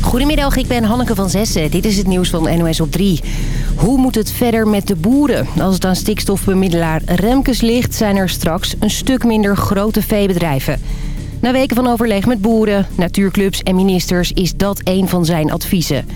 Goedemiddag, ik ben Hanneke van Zessen. Dit is het nieuws van NOS op 3. Hoe moet het verder met de boeren? Als het aan stikstofbemiddelaar Remkes ligt... zijn er straks een stuk minder grote veebedrijven. Na weken van overleg met boeren, natuurclubs en ministers... is dat een van zijn adviezen.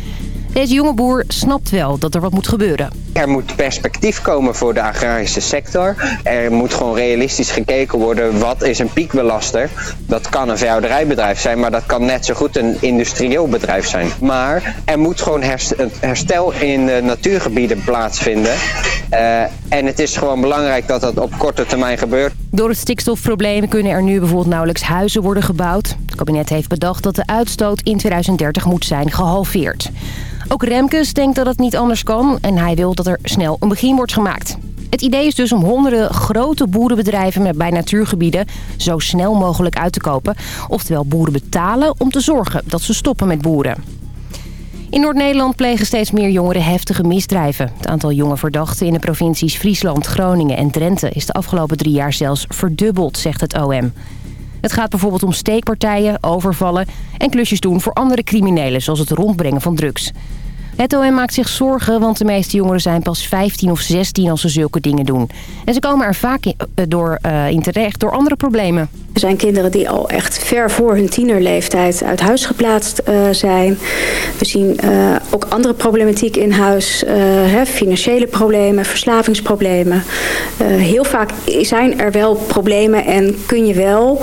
Deze jonge boer snapt wel dat er wat moet gebeuren. Er moet perspectief komen voor de agrarische sector. Er moet gewoon realistisch gekeken worden wat is een piekbelaster. Dat kan een veehouderijbedrijf zijn, maar dat kan net zo goed een industrieel bedrijf zijn. Maar er moet gewoon herstel in de natuurgebieden plaatsvinden. Uh, en het is gewoon belangrijk dat dat op korte termijn gebeurt. Door het stikstofprobleem kunnen er nu bijvoorbeeld nauwelijks huizen worden gebouwd. Het kabinet heeft bedacht dat de uitstoot in 2030 moet zijn gehalveerd. Ook Remkes denkt dat het niet anders kan en hij wil dat er snel een begin wordt gemaakt. Het idee is dus om honderden grote boerenbedrijven bij natuurgebieden zo snel mogelijk uit te kopen. Oftewel boeren betalen om te zorgen dat ze stoppen met boeren. In Noord-Nederland plegen steeds meer jongeren heftige misdrijven. Het aantal jonge verdachten in de provincies Friesland, Groningen en Drenthe... is de afgelopen drie jaar zelfs verdubbeld, zegt het OM. Het gaat bijvoorbeeld om steekpartijen, overvallen en klusjes doen voor andere criminelen... zoals het rondbrengen van drugs. Het OM maakt zich zorgen, want de meeste jongeren zijn pas 15 of 16 als ze zulke dingen doen. En ze komen er vaak in, eh, door, uh, in terecht door andere problemen. Er zijn kinderen die al echt ver voor hun tienerleeftijd uit huis geplaatst uh, zijn. We zien uh, ook andere problematiek in huis. Hè, financiële problemen, verslavingsproblemen. heel vaak zijn er wel problemen en kun je wel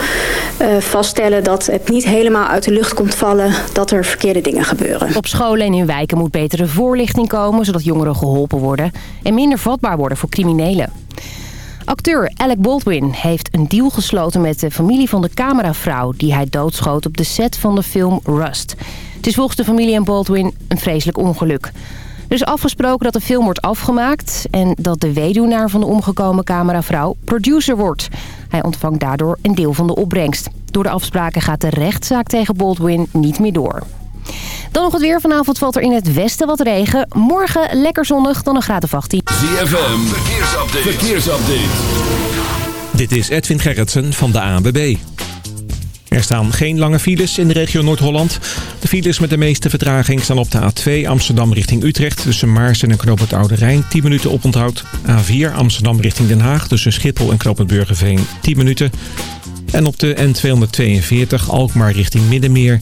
vaststellen dat het niet helemaal uit de lucht komt vallen dat er verkeerde dingen gebeuren. Op scholen en in wijken moet betere voorlichting komen zodat jongeren geholpen worden en minder vatbaar worden voor criminelen. Acteur Alec Baldwin heeft een deal gesloten met de familie van de cameravrouw... die hij doodschoot op de set van de film Rust. Het is volgens de familie en Baldwin een vreselijk ongeluk. Er is afgesproken dat de film wordt afgemaakt... en dat de weduwnaar van de omgekomen cameravrouw producer wordt. Hij ontvangt daardoor een deel van de opbrengst. Door de afspraken gaat de rechtszaak tegen Baldwin niet meer door. Dan nog het weer. Vanavond valt er in het westen wat regen. Morgen lekker zonnig, dan een graad of 18. ZFM, verkeersupdate. verkeersupdate. Dit is Edwin Gerritsen van de ANWB. Er staan geen lange files in de regio Noord-Holland. De files met de meeste vertraging staan op de A2 Amsterdam richting Utrecht... tussen Maarsen en Knoop het Oude Rijn 10 minuten oponthoud. A4 Amsterdam richting Den Haag tussen Schiphol en Knoop het Burgerveen 10 minuten. En op de N242 Alkmaar richting Middenmeer...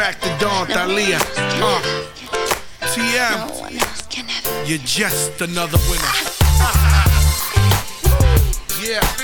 crack the dawn, Thalia. Uh, TM. You're just another winner. yeah.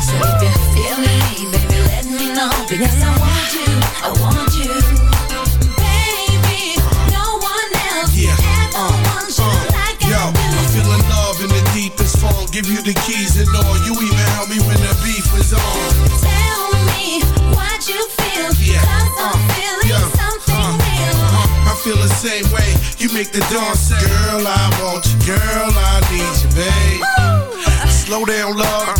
So if you me, baby, let me know because. I want you, I want you. Baby, no one else ever uh, wants you uh, like I do. I'm feeling love in the deepest form. Give you the keys and all. You even me when the beef on. Tell me what you feel. Yeah. I'm uh, something real. I feel the same way. You make the dawn say, Girl, I want you. Girl, I need you, babe. Slow down, love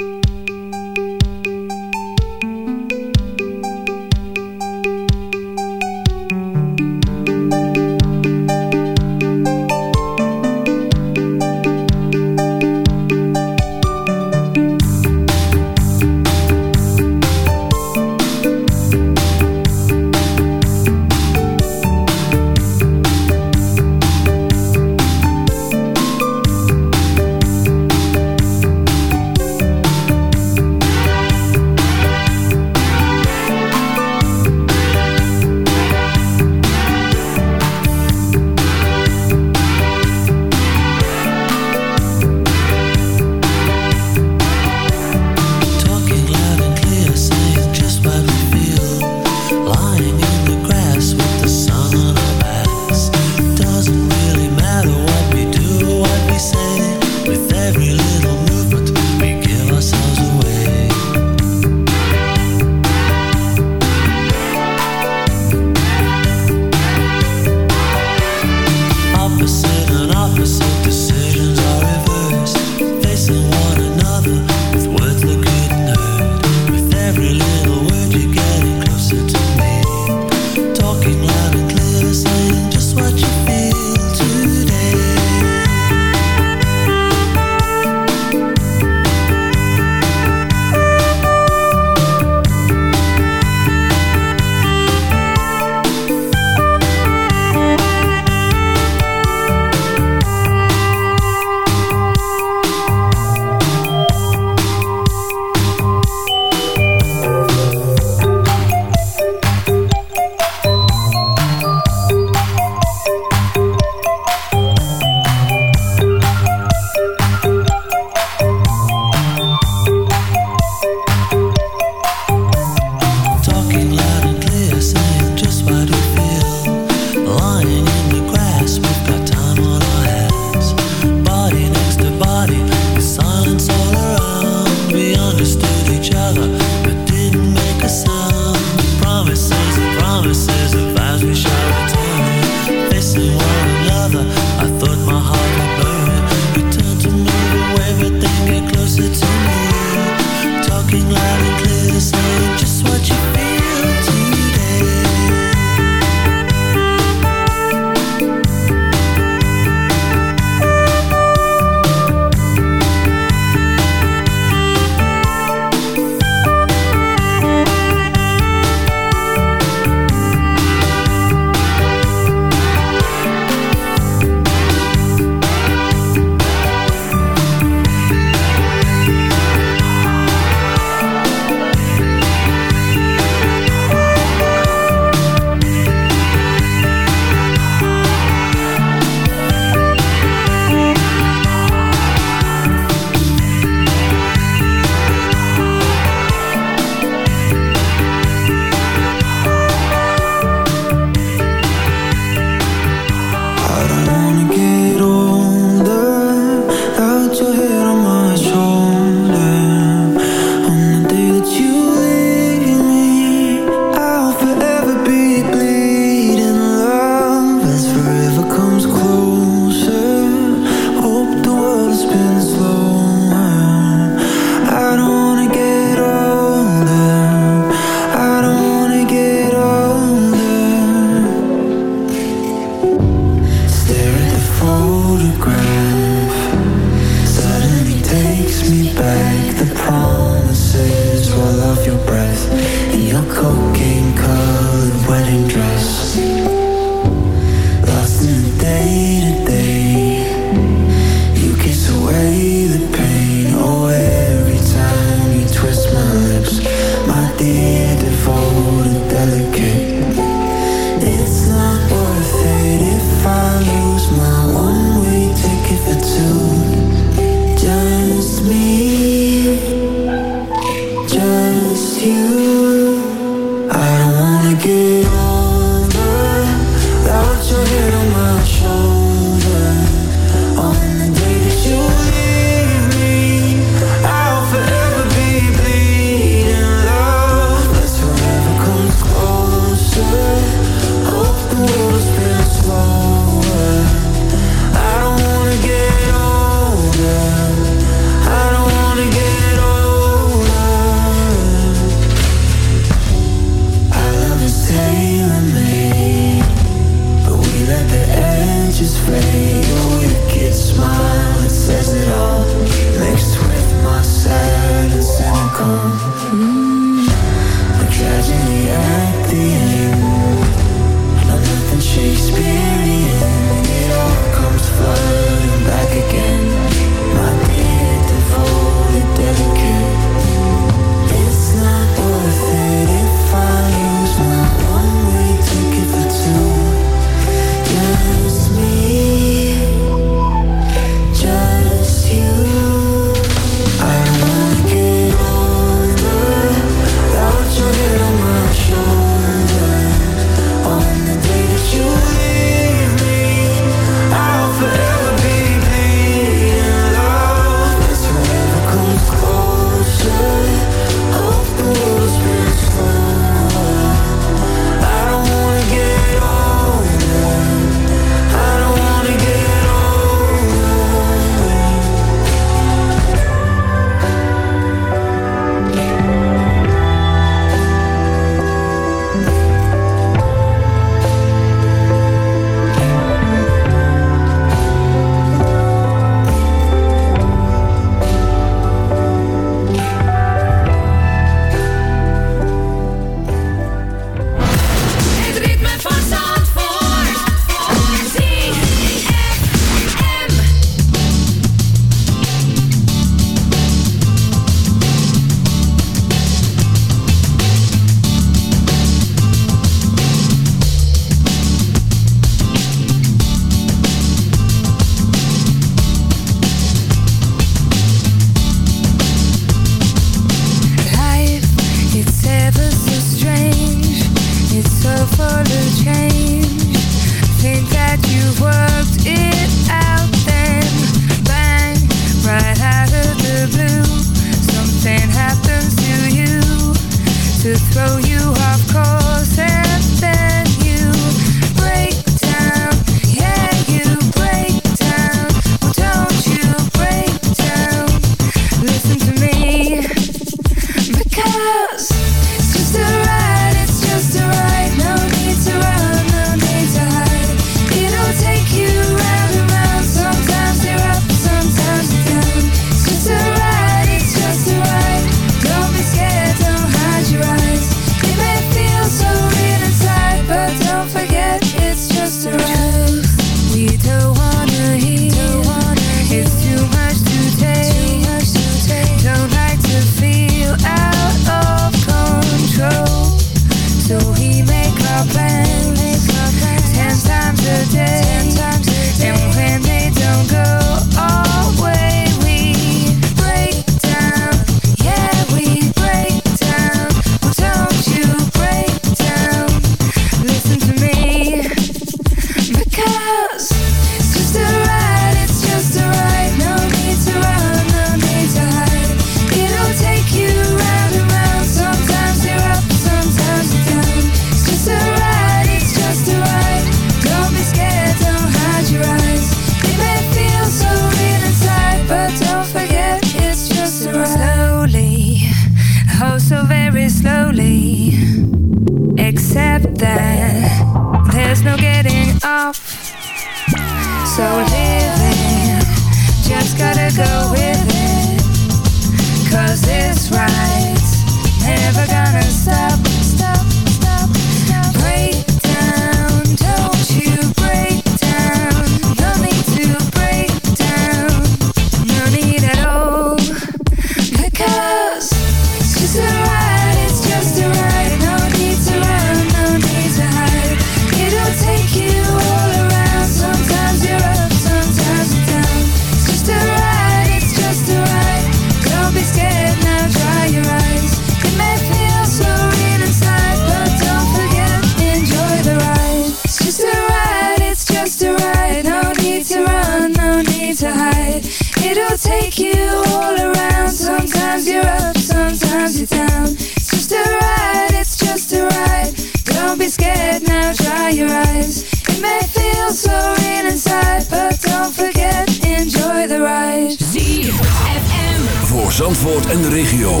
Scared now, dry your eyes. It may feel so real inside, but don't forget, enjoy the ride. ZFM. Voor Zandvoort en de regio.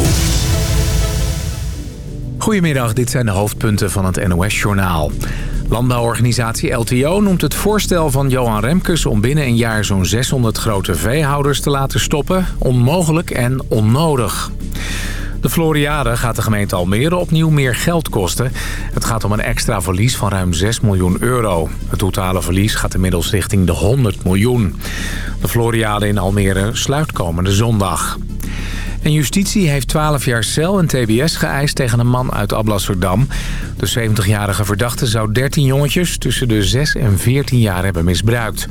Goedemiddag, dit zijn de hoofdpunten van het NOS-journaal. Landbouworganisatie LTO noemt het voorstel van Johan Remkes... om binnen een jaar zo'n 600 grote veehouders te laten stoppen... onmogelijk en onnodig. De Floriade gaat de gemeente Almere opnieuw meer geld kosten. Het gaat om een extra verlies van ruim 6 miljoen euro. Het totale verlies gaat inmiddels richting de 100 miljoen. De Floriade in Almere sluit komende zondag. En justitie heeft 12 jaar cel en tbs geëist tegen een man uit Ablasserdam. De 70-jarige verdachte zou 13 jongetjes tussen de 6 en 14 jaar hebben misbruikt.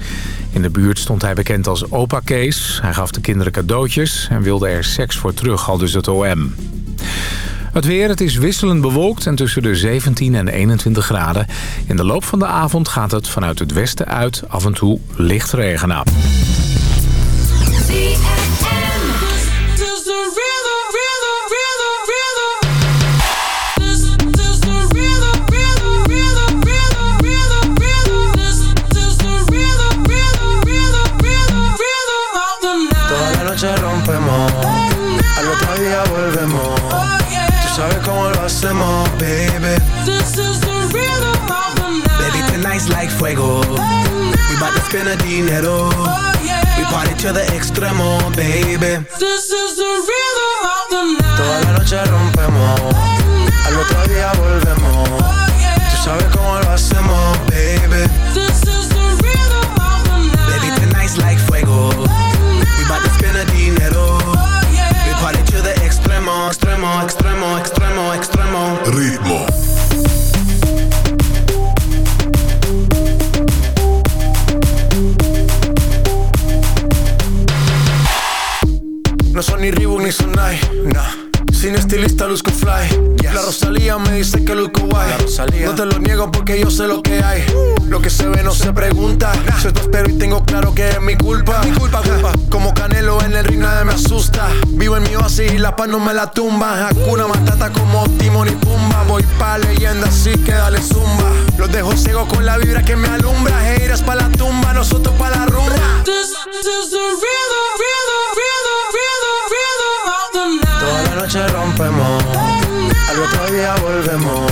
In de buurt stond hij bekend als opa Kees. Hij gaf de kinderen cadeautjes en wilde er seks voor terug, al dus het OM. Het weer, het is wisselend bewolkt en tussen de 17 en 21 graden. In de loop van de avond gaat het vanuit het westen uit af en toe licht regenen. toss them all, baby. This is the rhythm of the night. Baby, tonight's like fuego. Tonight. We bout to spend a dinero. oh, yeah. We party to the extremo, baby. This is the rhythm of the night. Toda la noche rompemos. Tonight. Al otro día volvemos. Oh, yeah. Tú sabes cómo lo hacemos, baby. This is yo sé lo que hay. Lo que se ve no se pregunta. Soy tu espero y tengo claro que es mi culpa. Mi culpa, culpa. Como Canelo en el ring nadie me asusta. Vivo en mi oasis y la paz no me la tumba. Hakuna Matata como Timon y Pumba. Voy pa' leyenda así que dale zumba. Los dejo ciego con la vibra que me alumbra. Haters pa' la tumba, nosotros pa' la rumba. Toda la noche rompemos, al otro día volvemos.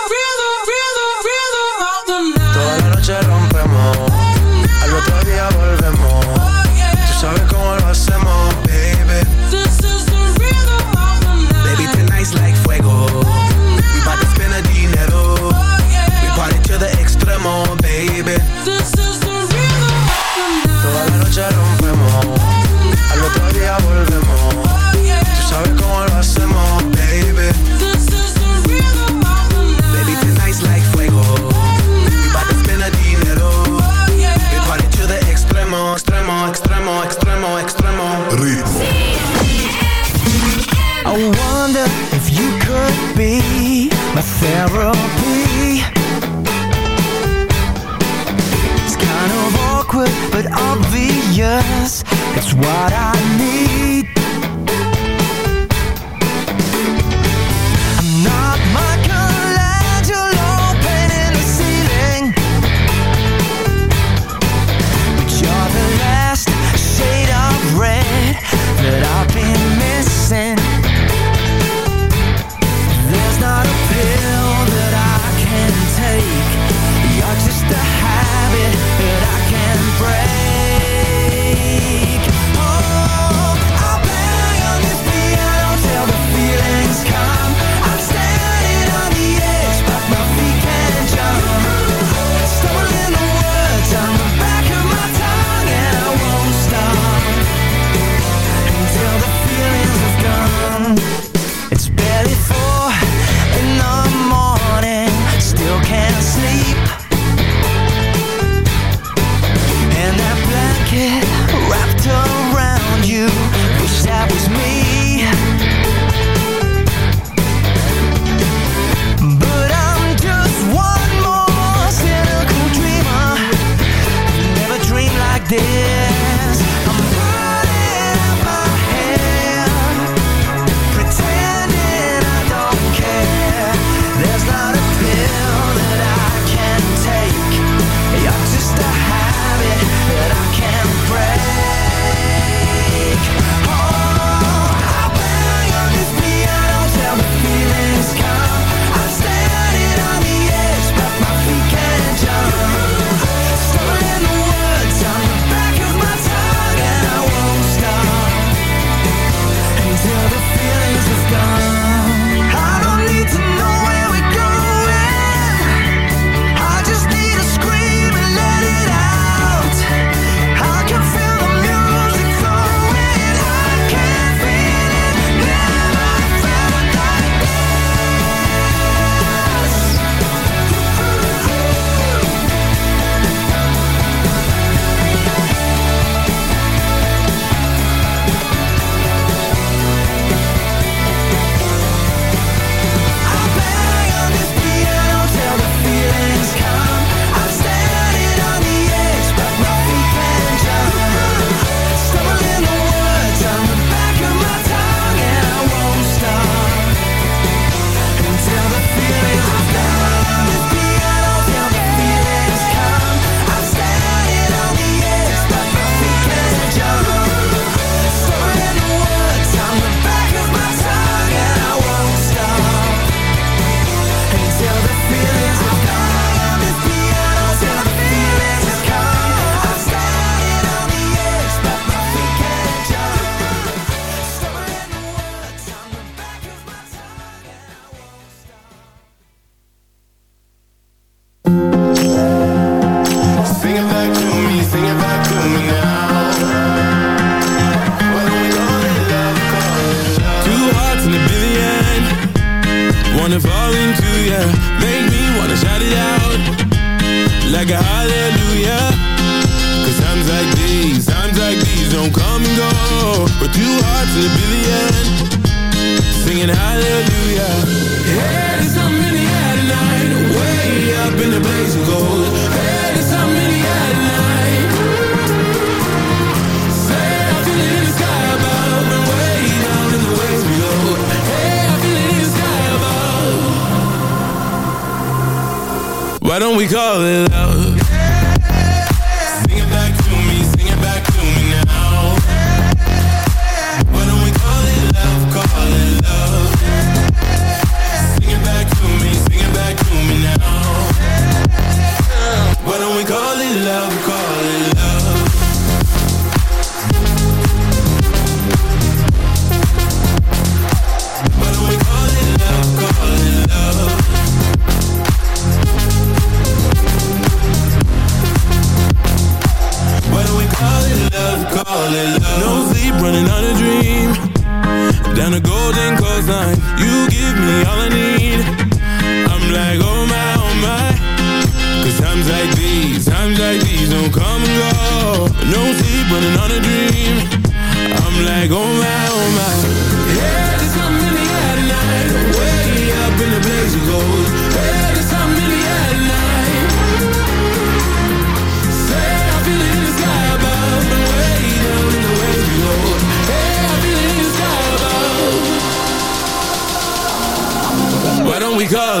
No sleep, running on a dream.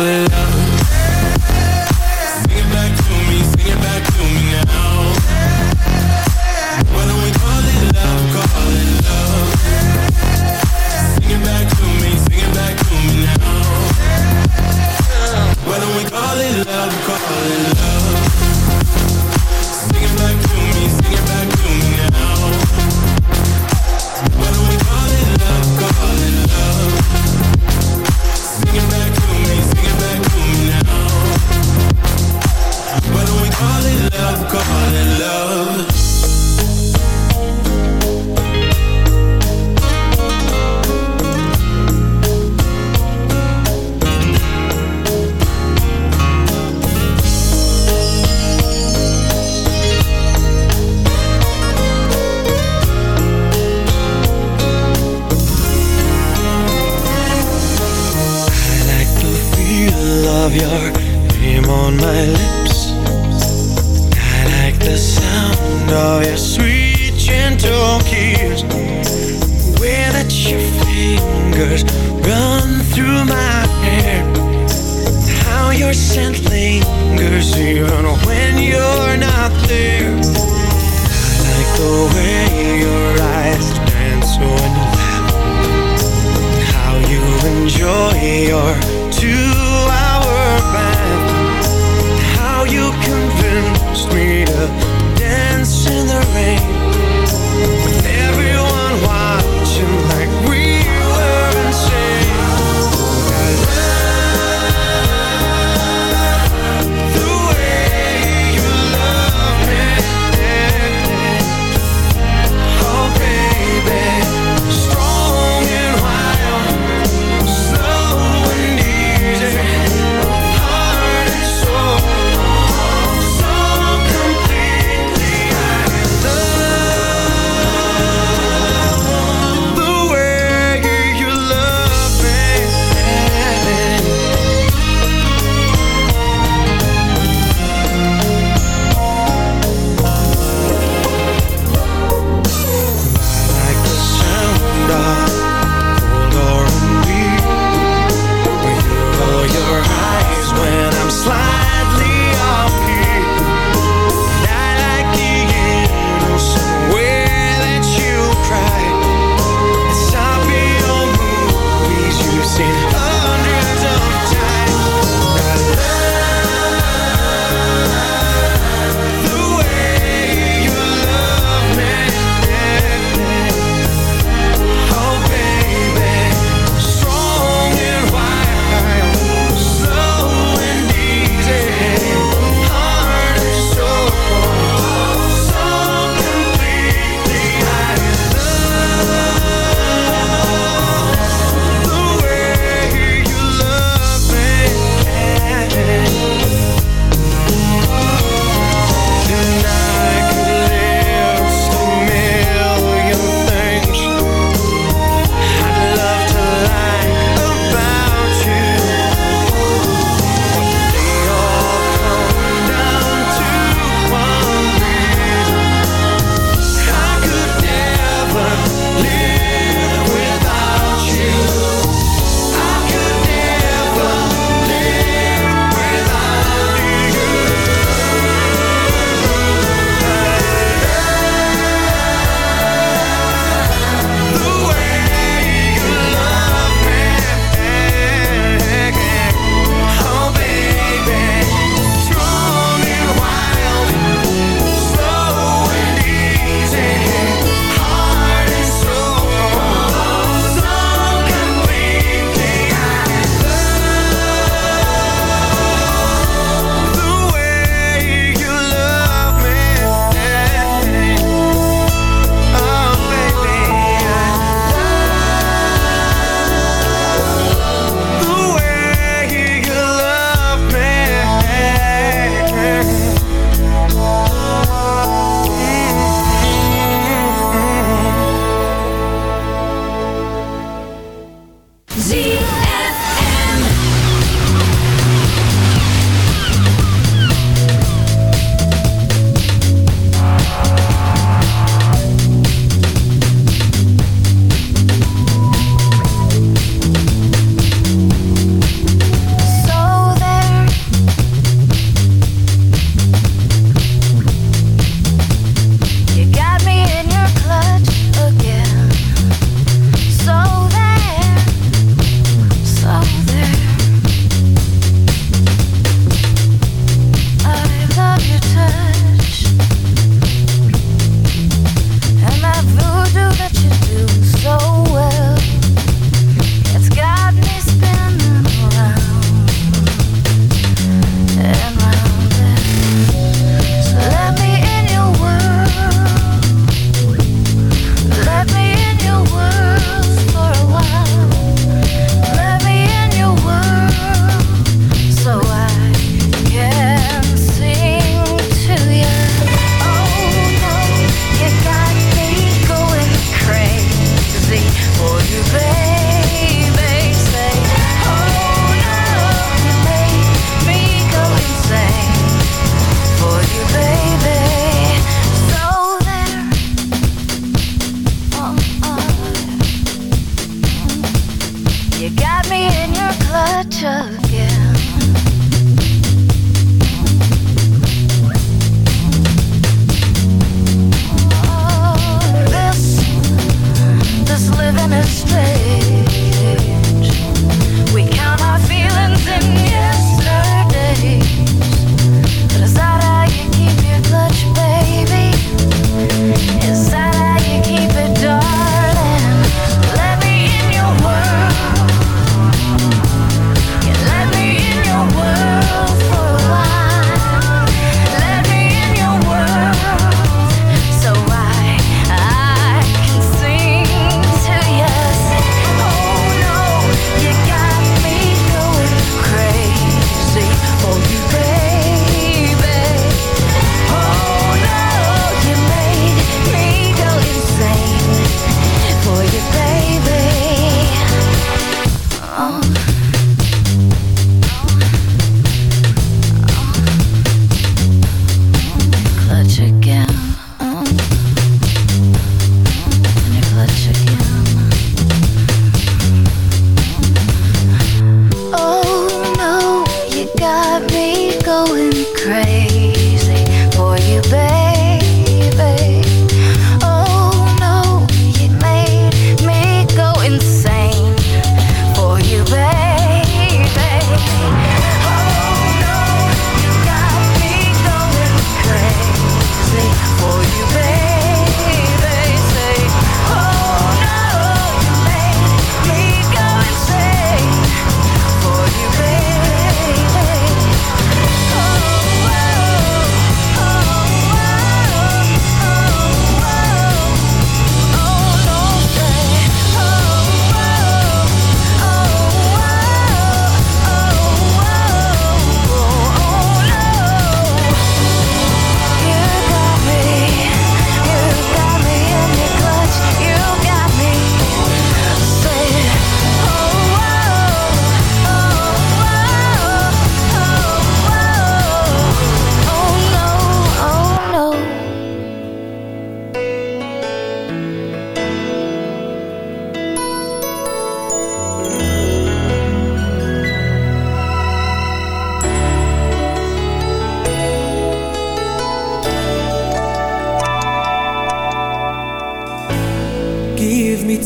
love run through my hair. How your scent lingers even when you're not there. I like the way your eyes dance when you laugh. How you enjoy your two-hour bath. How you convinced me to dance in the rain.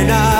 when I